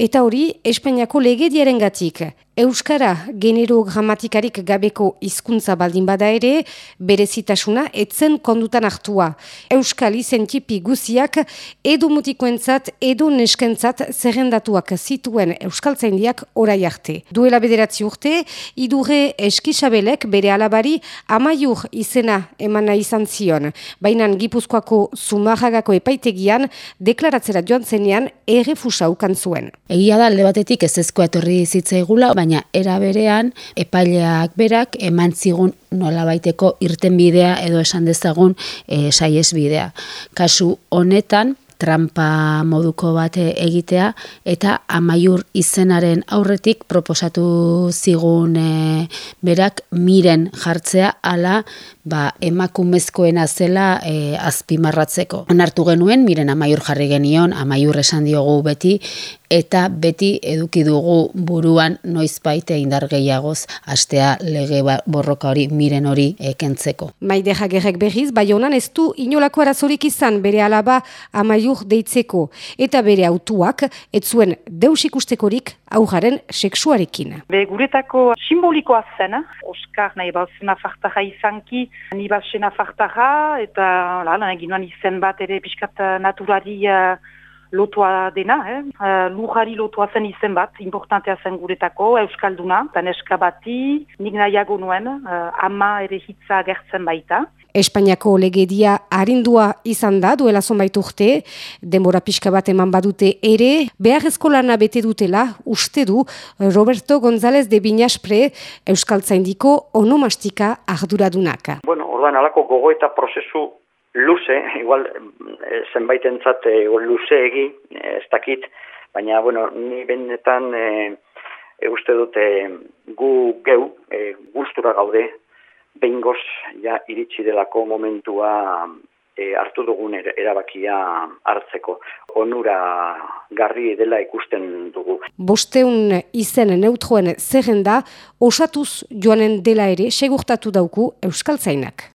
eta hori Espainiako legediaren gatik. Euskara genero gramatikarik gabeko hizkuntza baldin bada ere, berezitasuna etzen kondutan hartua. Euskal izentipi guziak edo mutikoentzat edo neskentzat zerrendatuak zituen Euskaltzaindiak orai arte. Duela bederatzi urte, idure eskisabelek bere alabari amaiur izena emana izan zion. Baina Gipuzkoako Zumarragako epaitegian deklaratzera joan zenean errefusa ukan zuen. Egia da, alde batetik ez ezkoa etorri zitzaigula, baina era berean epaileak berak eman zigun nolabaiteko irten bidea edo esan dezagun e, saiez bidea. Kasu honetan, trampa moduko bat egitea eta amaiur izenaren aurretik proposatu zigun e, berak miren jartzea ala ba, emakumezkoena zela e, azpimarratzeko. Onartu genuen, miren amaiur jarri genion, amaiur esan diogu beti, eta beti eduki dugu buruan noiz baite indar gehiagoz astea lege ba, borroka hori miren hori ekentzeko. Maide jagerrek berriz, bai honan ez du inolako arazorik izan bere alaba amaiur deitzeko eta bere autuak ez zuen deus ikustekorik aujaren seksuarekin. Be guretako simbolikoa zen, Oskar nahi balzena fartara izanki, ni balzena fartara eta lan egin izen bat ere piskat naturari uh, lotua dena, eh? Uh, lujari lotua zen izen bat, importantea zen guretako, Euskalduna, eta neska bati, nik nahiago nuen, uh, ama ere hitza gertzen baita. Espainiako legedia harindua izan da duela zonbait urte, denbora pixka bat eman badute ere, behar eskolana bete dutela, uste du Roberto González de Binaspre Euskaltzaindiko onomastika arduradunak. Bueno, orduan, alako gogo eta prozesu luze, igual eh, zenbait entzat e, luze egi, eh, ez dakit, baina, bueno, ni benetan e, uste dute gu geu, e, gustura gaude, behingoz ja iritsi delako momentua e, hartu dugun erabakia hartzeko. Onura garri dela ikusten dugu. Bosteun izen neutroen zerrenda osatuz joanen dela ere segurtatu dauku Euskaltzainak.